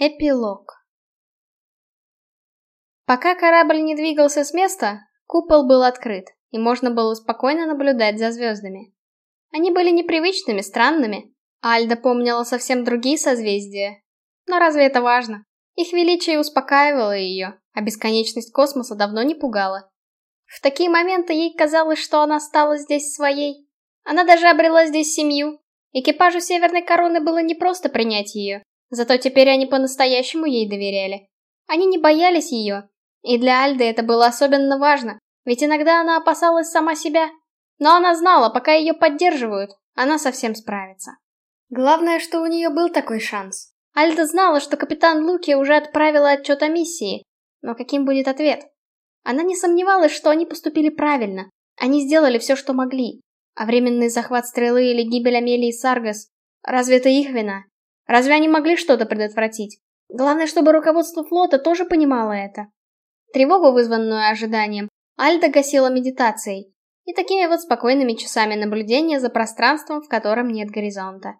Эпилог Пока корабль не двигался с места, купол был открыт, и можно было спокойно наблюдать за звездами. Они были непривычными, странными. Альда помнила совсем другие созвездия. Но разве это важно? Их величие успокаивало ее, а бесконечность космоса давно не пугала. В такие моменты ей казалось, что она стала здесь своей. Она даже обрела здесь семью. Экипажу Северной Короны было непросто принять ее, Зато теперь они по-настоящему ей доверяли. Они не боялись ее. И для Альды это было особенно важно, ведь иногда она опасалась сама себя. Но она знала, пока ее поддерживают, она совсем справится. Главное, что у нее был такой шанс. Альда знала, что капитан Луки уже отправила отчет о миссии, но каким будет ответ? Она не сомневалась, что они поступили правильно. Они сделали все, что могли. А временный захват стрелы или гибель Амелии Саргас, разве это их вина? Разве они могли что-то предотвратить? Главное, чтобы руководство флота тоже понимало это. Тревогу, вызванную ожиданием, Альда гасила медитацией и такими вот спокойными часами наблюдения за пространством, в котором нет горизонта.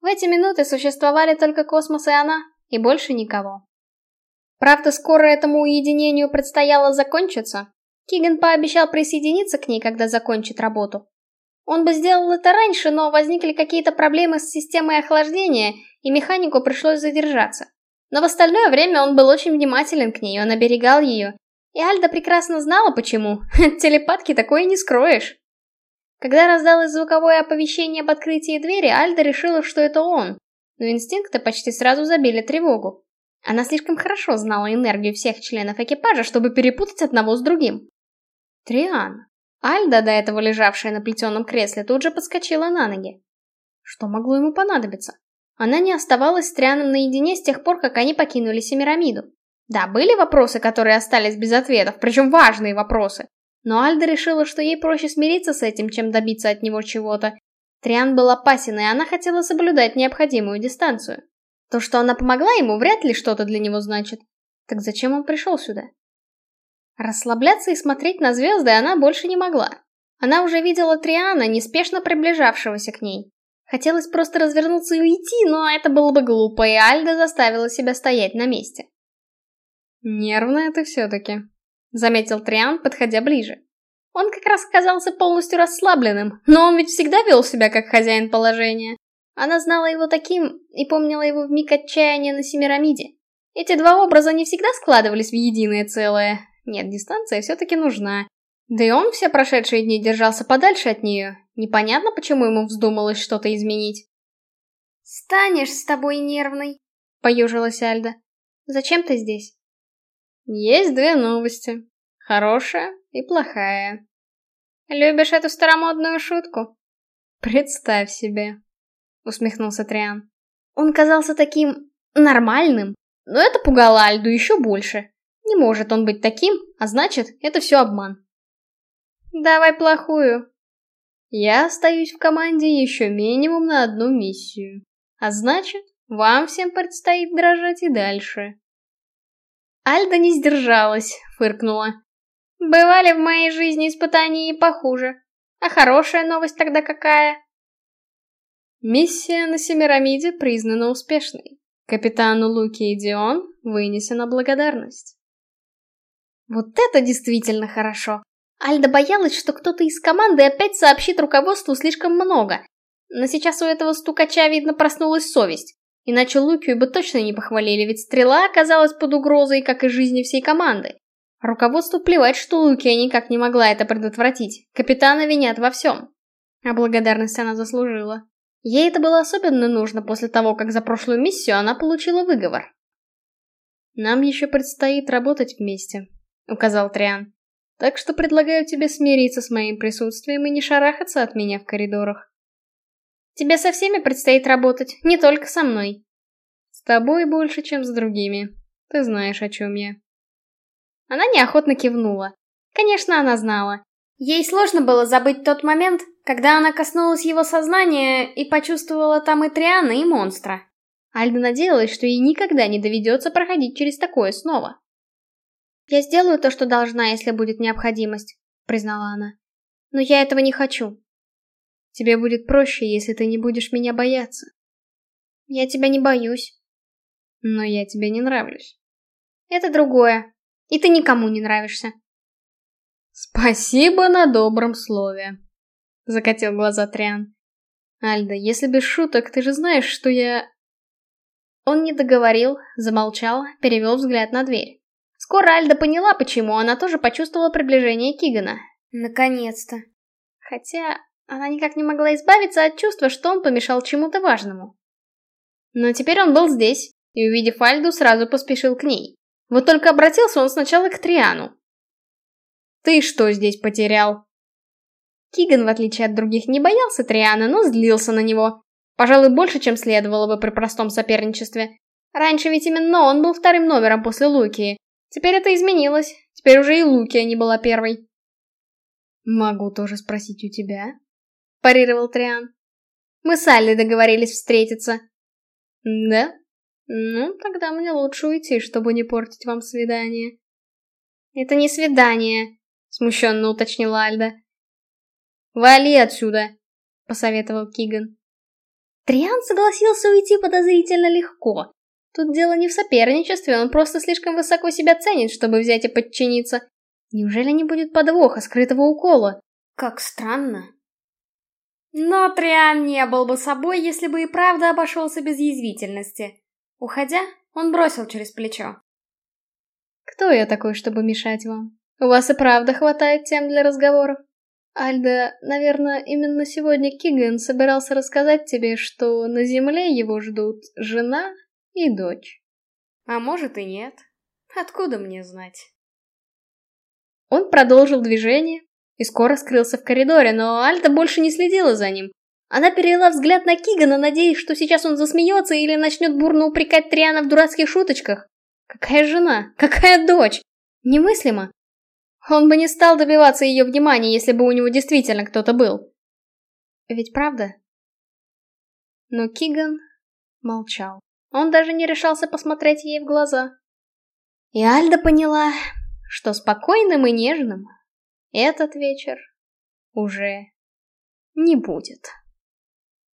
В эти минуты существовали только космос и она, и больше никого. Правда, скоро этому уединению предстояло закончиться. Киган пообещал присоединиться к ней, когда закончит работу. Он бы сделал это раньше, но возникли какие-то проблемы с системой охлаждения, и механику пришлось задержаться. Но в остальное время он был очень внимателен к ней, он оберегал ее. И Альда прекрасно знала, почему. Телепатки такое не скроешь. Когда раздалось звуковое оповещение об открытии двери, Альда решила, что это он. Но инстинкты почти сразу забили тревогу. Она слишком хорошо знала энергию всех членов экипажа, чтобы перепутать одного с другим. Триан. Альда, до этого лежавшая на плетеном кресле, тут же подскочила на ноги. Что могло ему понадобиться? Она не оставалась с Трианом наедине с тех пор, как они покинули Семирамиду. Да, были вопросы, которые остались без ответов, причем важные вопросы. Но Альда решила, что ей проще смириться с этим, чем добиться от него чего-то. Триан был опасен, и она хотела соблюдать необходимую дистанцию. То, что она помогла ему, вряд ли что-то для него значит. Так зачем он пришел сюда? Расслабляться и смотреть на звезды она больше не могла. Она уже видела Триана, неспешно приближавшегося к ней. Хотелось просто развернуться и уйти, но это было бы глупо, и Альда заставила себя стоять на месте. «Нервная ты все-таки», — заметил Триан, подходя ближе. Он как раз казался полностью расслабленным, но он ведь всегда вел себя как хозяин положения. Она знала его таким и помнила его в миг отчаяния на Семирамиде. Эти два образа не всегда складывались в единое целое, нет, дистанция все-таки нужна. Да и он все прошедшие дни держался подальше от нее. Непонятно, почему ему вздумалось что-то изменить. «Станешь с тобой нервной», — поюжилась Альда. «Зачем ты здесь?» «Есть две новости. Хорошая и плохая. Любишь эту старомодную шутку?» «Представь себе», — усмехнулся Триан. Он казался таким... нормальным, но это пугало Альду еще больше. Не может он быть таким, а значит, это все обман. Давай плохую. Я остаюсь в команде еще минимум на одну миссию. А значит, вам всем предстоит дрожать и дальше. Альда не сдержалась, фыркнула. Бывали в моей жизни испытания и похуже. А хорошая новость тогда какая? Миссия на Семирамиде признана успешной. Капитану Луки и Дион вынесена благодарность. Вот это действительно хорошо. Альда боялась, что кто-то из команды опять сообщит руководству слишком много. Но сейчас у этого стукача, видно, проснулась совесть. Иначе Лукию бы точно не похвалили, ведь стрела оказалась под угрозой, как и жизни всей команды. Руководству плевать, что Лукия никак не могла это предотвратить. Капитана винят во всем. А благодарность она заслужила. Ей это было особенно нужно после того, как за прошлую миссию она получила выговор. Нам еще предстоит работать вместе, — указал Триан. «Так что предлагаю тебе смириться с моим присутствием и не шарахаться от меня в коридорах». «Тебе со всеми предстоит работать, не только со мной». «С тобой больше, чем с другими. Ты знаешь, о чем я». Она неохотно кивнула. Конечно, она знала. Ей сложно было забыть тот момент, когда она коснулась его сознания и почувствовала там и Триана, и монстра. Альда надеялась, что ей никогда не доведется проходить через такое снова. «Я сделаю то, что должна, если будет необходимость», — признала она. «Но я этого не хочу». «Тебе будет проще, если ты не будешь меня бояться». «Я тебя не боюсь». Но я тебе не нравлюсь. Это другое. И ты никому не нравишься. Спасибо на добром слове. Закатил глаза Триан. Альда, если без шуток, ты же знаешь, что я... Он не договорил, замолчал, перевел взгляд на дверь. Скоро Альда поняла, почему, она тоже почувствовала приближение Кигана. Наконец-то. Хотя она никак не могла избавиться от чувства, что он помешал чему-то важному. Но теперь он был здесь, и, увидев Альду, сразу поспешил к ней. Вот только обратился он сначала к Триану. «Ты что здесь потерял?» Киган, в отличие от других, не боялся Триана, но злился на него. Пожалуй, больше, чем следовало бы при простом соперничестве. Раньше ведь именно он был вторым номером после Луки. Теперь это изменилось. Теперь уже и Лукия не была первой. «Могу тоже спросить у тебя?» — парировал Триан. «Мы с Аллой договорились встретиться». «Да? Ну, тогда мне лучше уйти, чтобы не портить вам свидание». «Это не свидание», — смущенно уточнила Альда. «Вали отсюда!» — посоветовал Киган. Триан согласился уйти подозрительно легко. Тут дело не в соперничестве, он просто слишком высоко себя ценит, чтобы взять и подчиниться. Неужели не будет подвоха, скрытого укола? Как странно. Но Триан не был бы собой, если бы и правда обошелся без язвительности. Уходя, он бросил через плечо. «Кто я такой, чтобы мешать вам? У вас и правда хватает тем для разговоров?» Альда, наверное, именно сегодня Киган собирался рассказать тебе, что на земле его ждут жена и дочь. А может и нет. Откуда мне знать? Он продолжил движение и скоро скрылся в коридоре, но Альда больше не следила за ним. Она перевела взгляд на Кигана, надеясь, что сейчас он засмеется или начнет бурно упрекать Триана в дурацких шуточках. Какая жена? Какая дочь? Немыслимо. Он бы не стал добиваться ее внимания, если бы у него действительно кто-то был. Ведь правда? Но Киган молчал. Он даже не решался посмотреть ей в глаза. И Альда поняла, что спокойным и нежным этот вечер уже не будет.